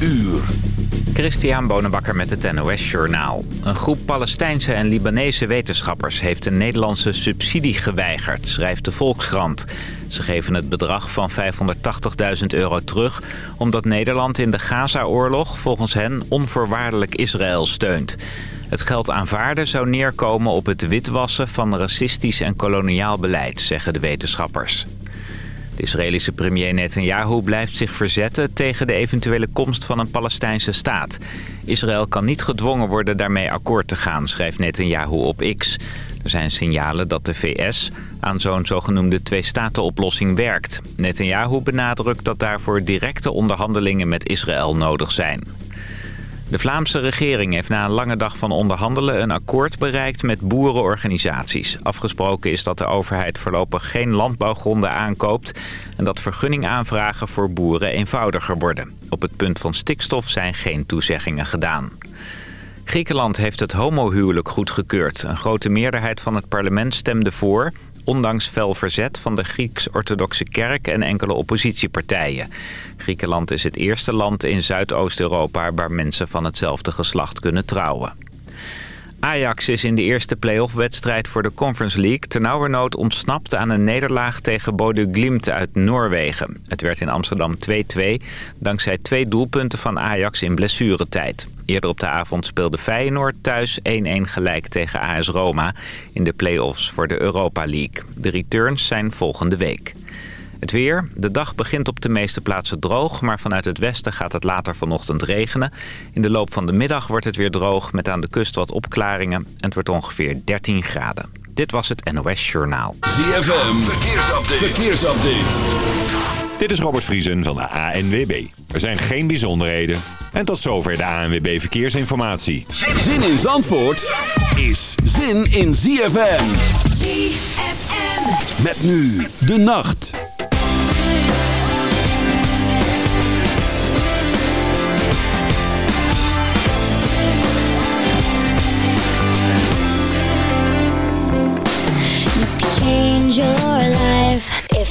uur. Christian Bonenbakker met het NOS Journaal. Een groep Palestijnse en Libanese wetenschappers heeft een Nederlandse subsidie geweigerd, schrijft de Volkskrant. Ze geven het bedrag van 580.000 euro terug... omdat Nederland in de Gaza-oorlog volgens hen onvoorwaardelijk Israël steunt. Het geld aanvaarden zou neerkomen op het witwassen van racistisch en koloniaal beleid, zeggen de wetenschappers. De Israëlische premier Netanyahu blijft zich verzetten tegen de eventuele komst van een Palestijnse staat. Israël kan niet gedwongen worden daarmee akkoord te gaan, schrijft Netanyahu op X. Er zijn signalen dat de VS aan zo'n zogenoemde twee-staten-oplossing werkt. Netanyahu benadrukt dat daarvoor directe onderhandelingen met Israël nodig zijn. De Vlaamse regering heeft na een lange dag van onderhandelen een akkoord bereikt met boerenorganisaties. Afgesproken is dat de overheid voorlopig geen landbouwgronden aankoopt en dat vergunningaanvragen voor boeren eenvoudiger worden. Op het punt van stikstof zijn geen toezeggingen gedaan. Griekenland heeft het homohuwelijk goedgekeurd. Een grote meerderheid van het parlement stemde voor ondanks fel verzet van de Grieks-orthodoxe kerk en enkele oppositiepartijen. Griekenland is het eerste land in Zuidoost-Europa waar mensen van hetzelfde geslacht kunnen trouwen. Ajax is in de eerste play-off-wedstrijd voor de Conference League... ternauwernood ontsnapt aan een nederlaag tegen Bodø Glimt uit Noorwegen. Het werd in Amsterdam 2-2, dankzij twee doelpunten van Ajax in blessuretijd. Eerder op de avond speelde Feyenoord thuis 1-1 gelijk tegen AS Roma... in de play-offs voor de Europa League. De returns zijn volgende week. Het weer. De dag begint op de meeste plaatsen droog... maar vanuit het westen gaat het later vanochtend regenen. In de loop van de middag wordt het weer droog... met aan de kust wat opklaringen. En het wordt ongeveer 13 graden. Dit was het NOS Journaal. ZFM. Verkeersupdate. Verkeersupdate. Dit is Robert Vriesen van de ANWB. Er zijn geen bijzonderheden. En tot zover de ANWB Verkeersinformatie. Zin in Zandvoort is zin in ZFM. ZFM. Met nu de nacht.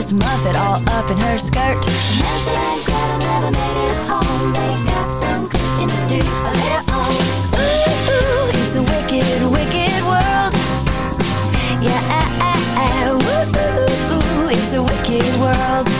Miss Muffet all up in her skirt. Hansel and Gretel never made it home. They got some cooking to do of their own. Ooh, ooh, it's a wicked, wicked world. Yeah, ah, ah, ah, ooh, ooh, ooh, it's a wicked world.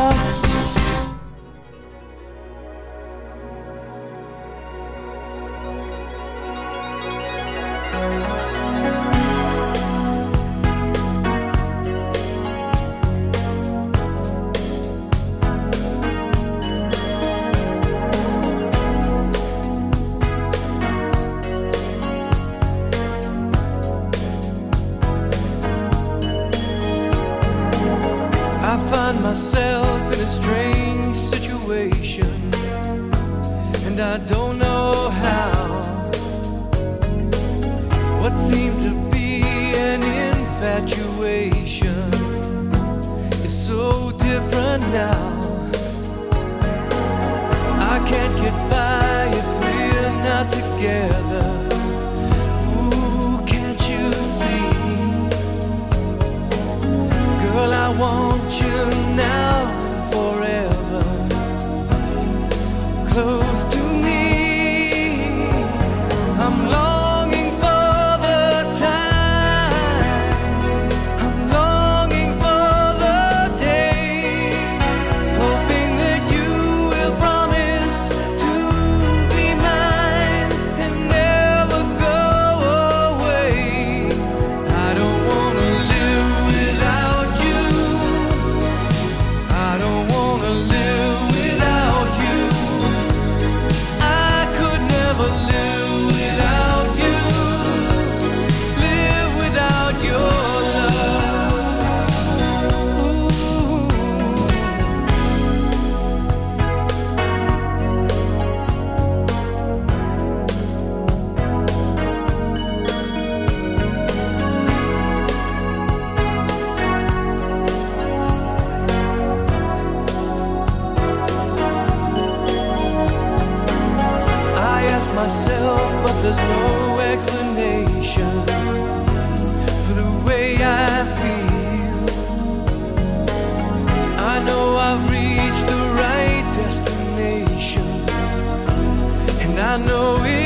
I find myself in a strange situation, and I don't know how. What seemed to be an infatuation is so different now. I can't get by if we're not together. Want you now forever. Close I know it's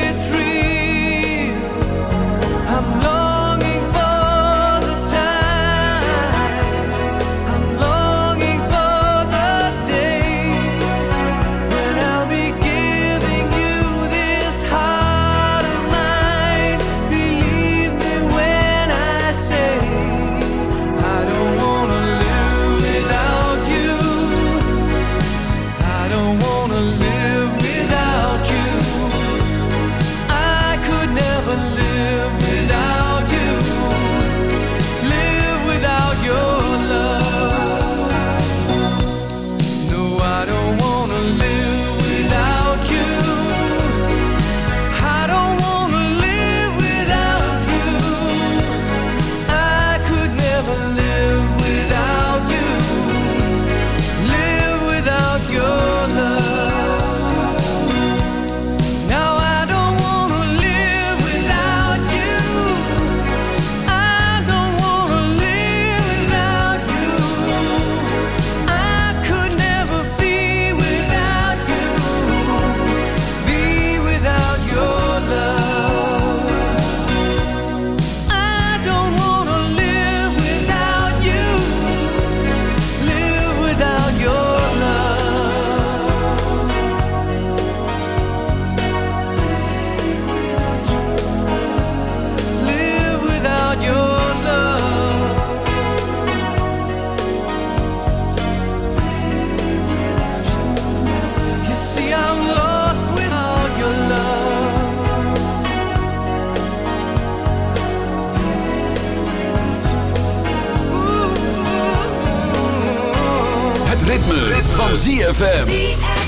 ritme, van ZFM.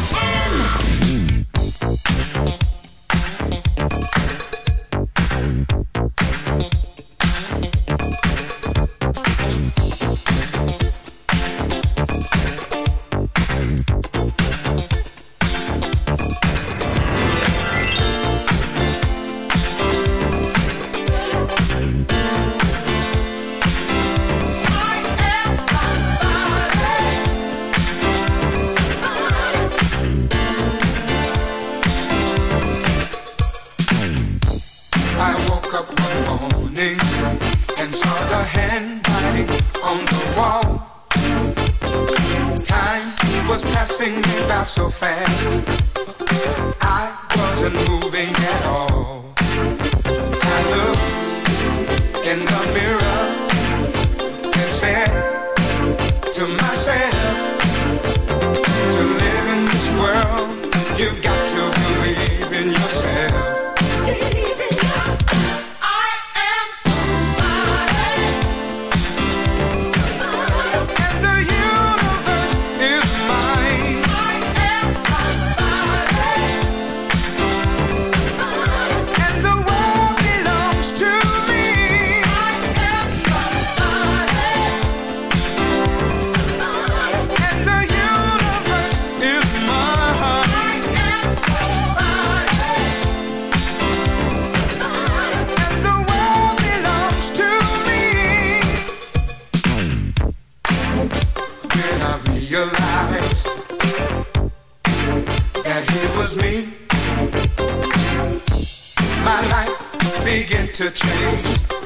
My life began to change.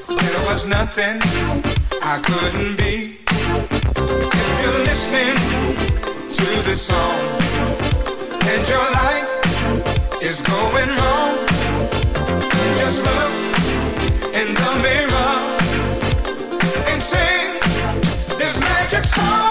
There was nothing I couldn't be. If you're listening to this song and your life is going wrong, just look in the mirror and sing this magic song.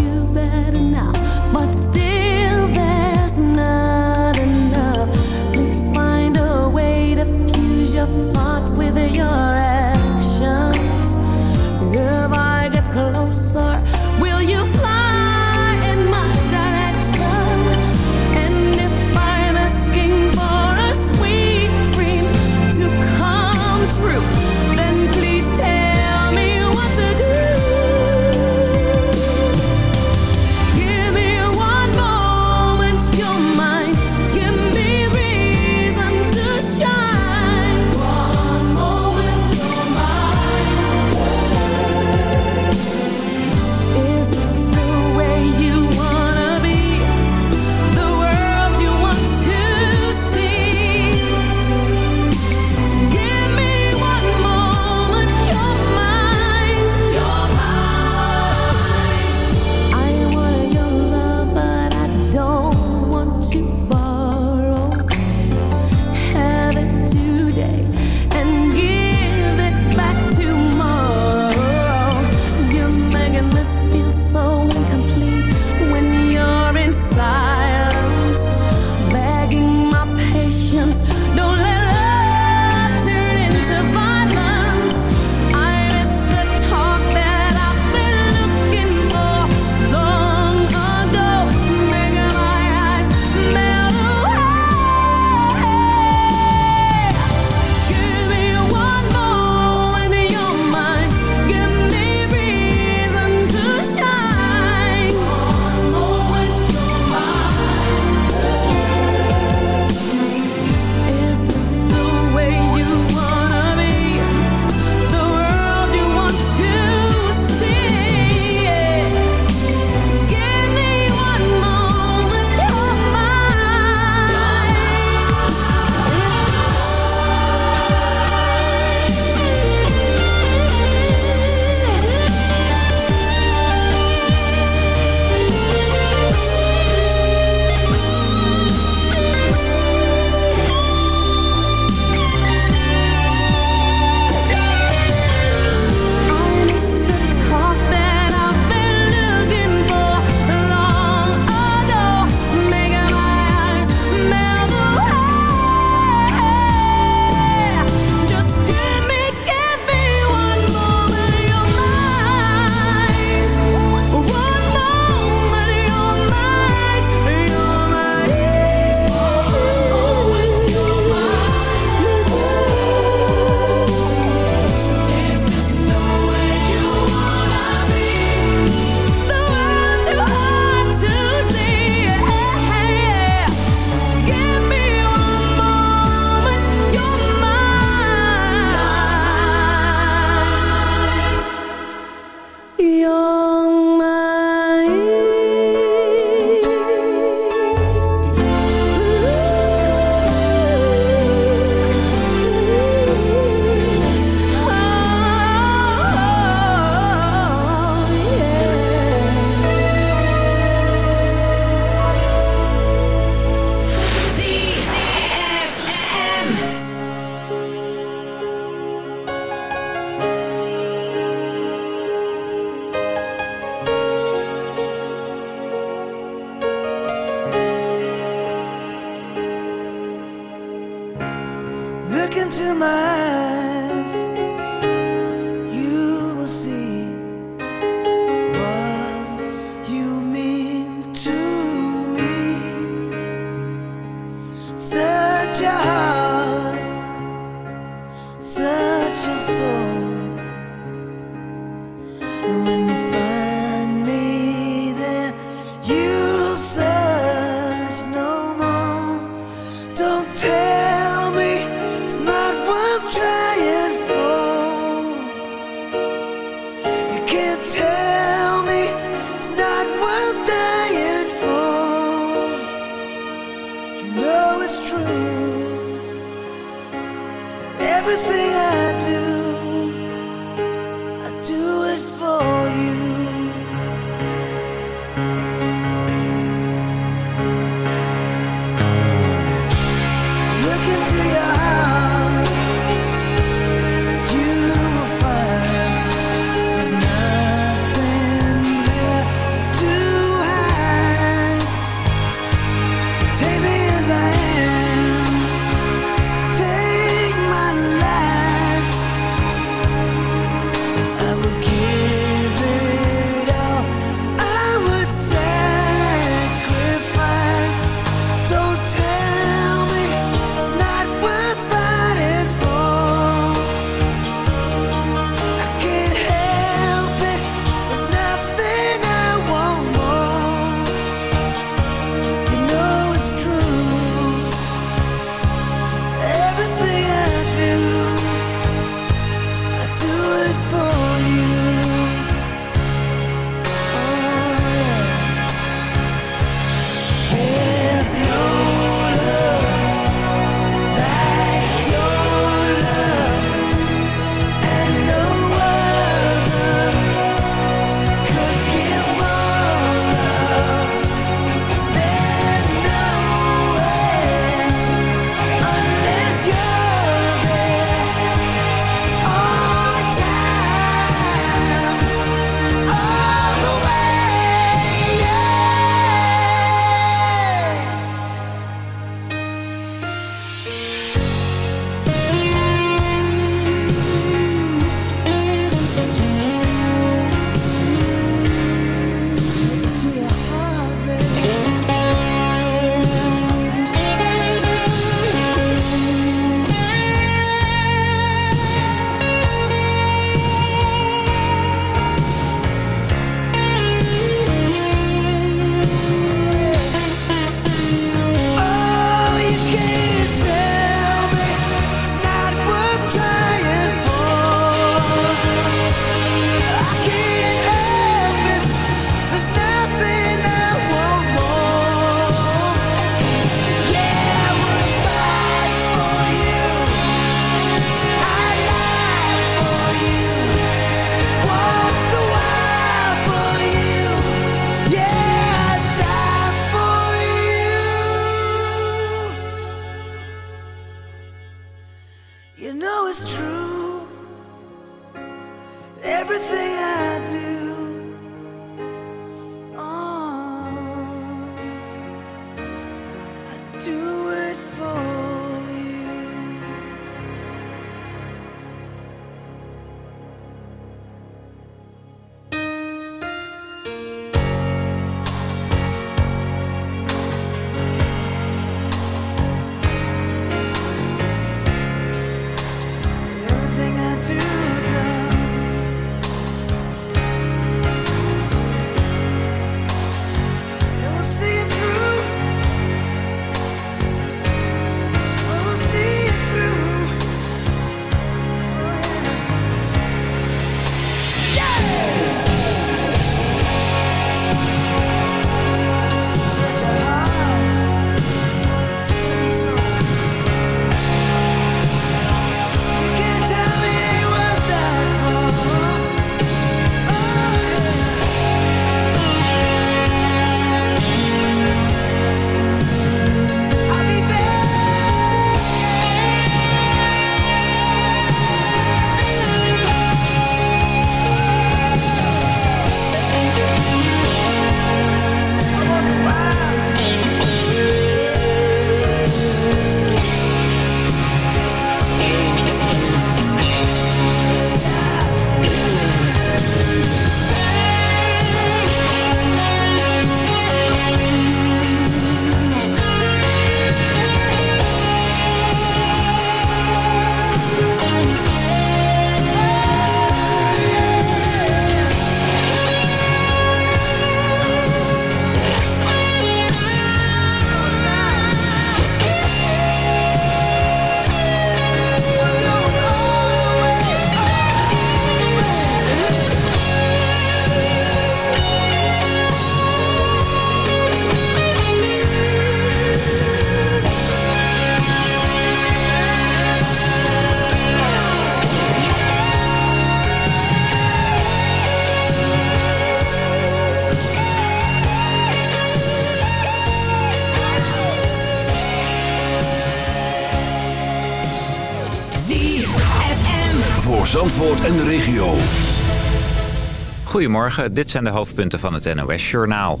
Goedemorgen, dit zijn de hoofdpunten van het NOS-journaal.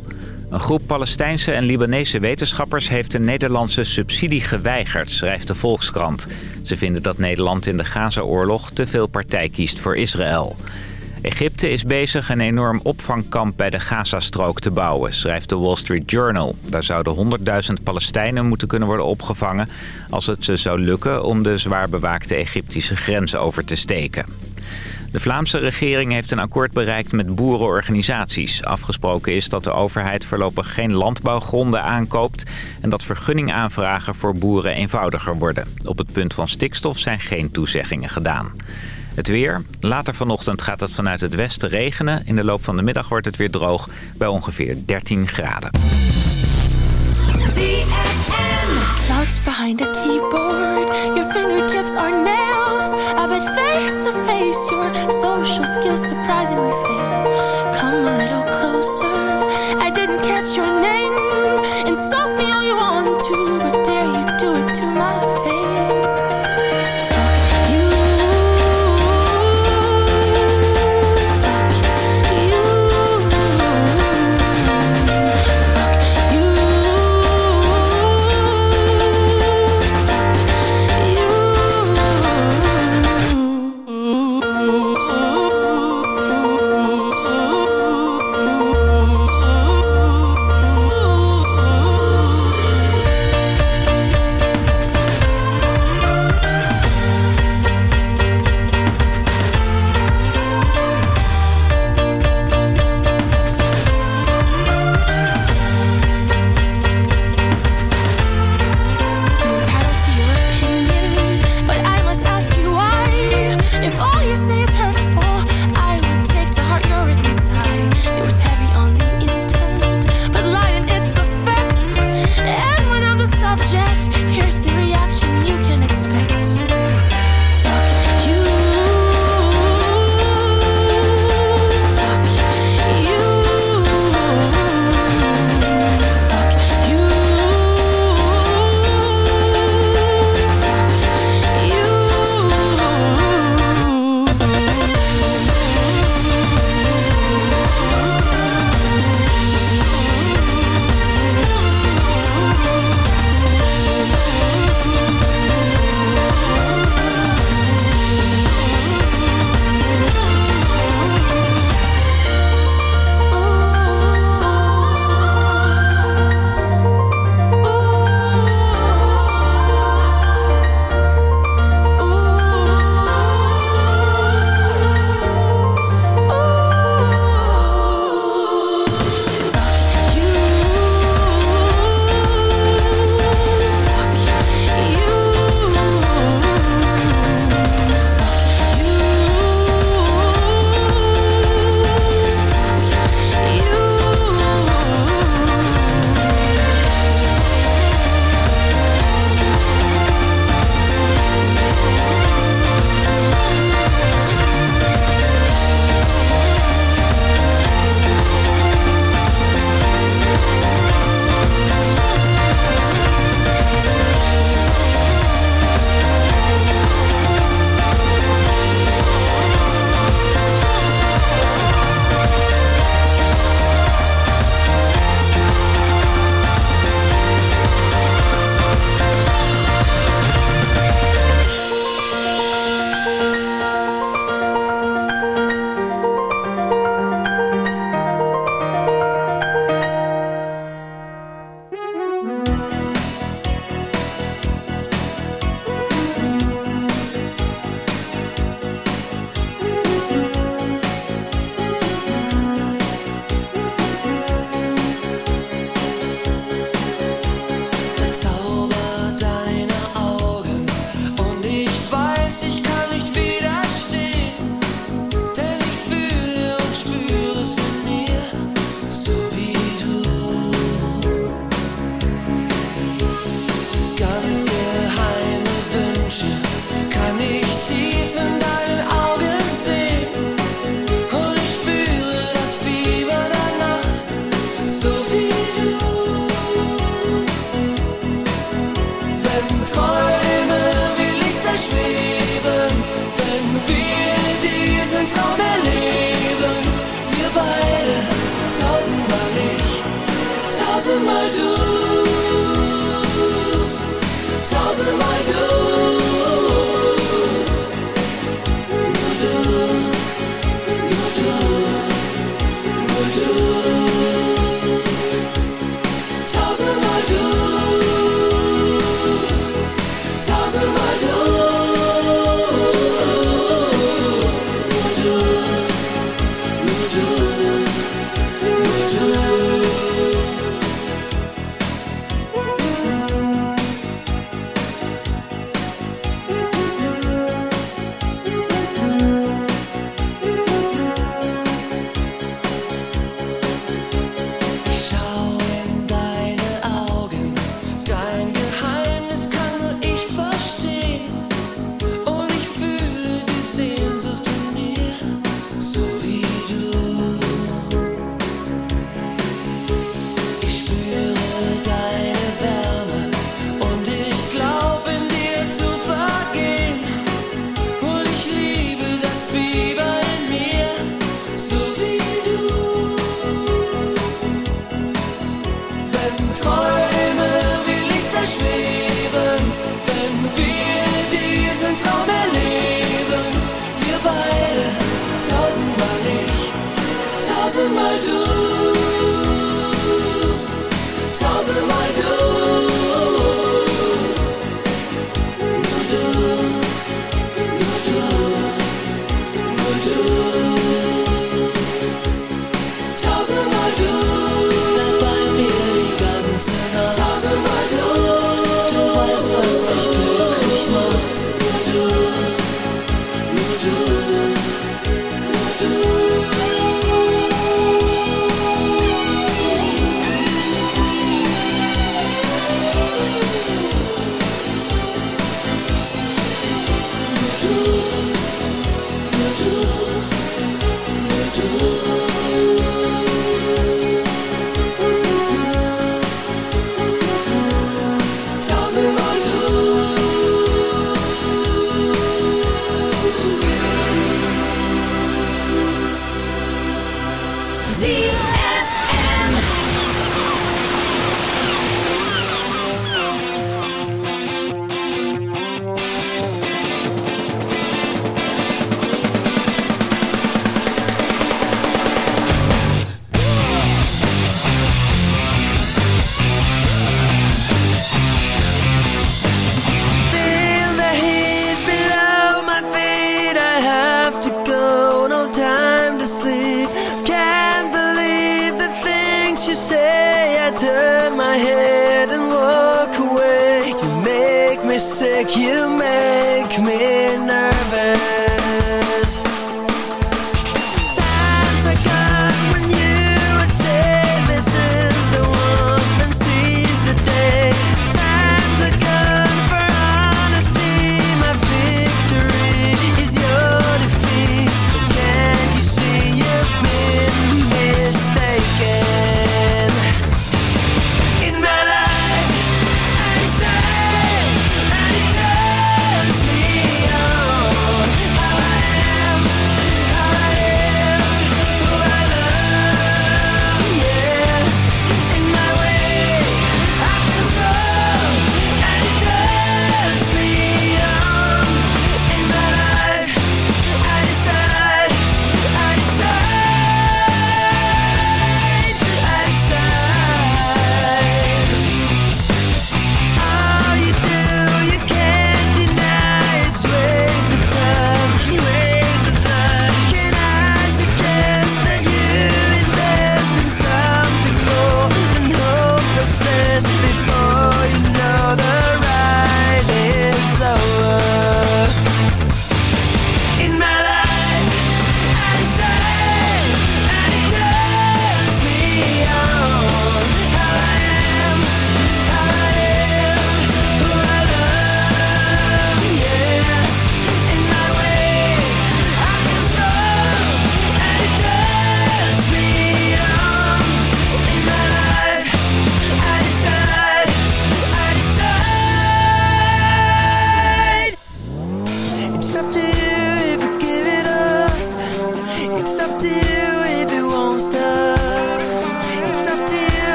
Een groep Palestijnse en Libanese wetenschappers heeft een Nederlandse subsidie geweigerd, schrijft de Volkskrant. Ze vinden dat Nederland in de Gaza-oorlog te veel partij kiest voor Israël. Egypte is bezig een enorm opvangkamp bij de Gazastrook te bouwen, schrijft de Wall Street Journal. Daar zouden 100.000 Palestijnen moeten kunnen worden opgevangen... als het ze zou lukken om de zwaar bewaakte Egyptische grens over te steken. De Vlaamse regering heeft een akkoord bereikt met boerenorganisaties. Afgesproken is dat de overheid voorlopig geen landbouwgronden aankoopt... en dat vergunningaanvragen voor boeren eenvoudiger worden. Op het punt van stikstof zijn geen toezeggingen gedaan. Het weer. Later vanochtend gaat het vanuit het westen regenen. In de loop van de middag wordt het weer droog bij ongeveer 13 graden. Your fingertips are. I bet face to face, your social skills surprisingly fail. Come a little closer. I didn't catch your name. Insult me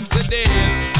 what's?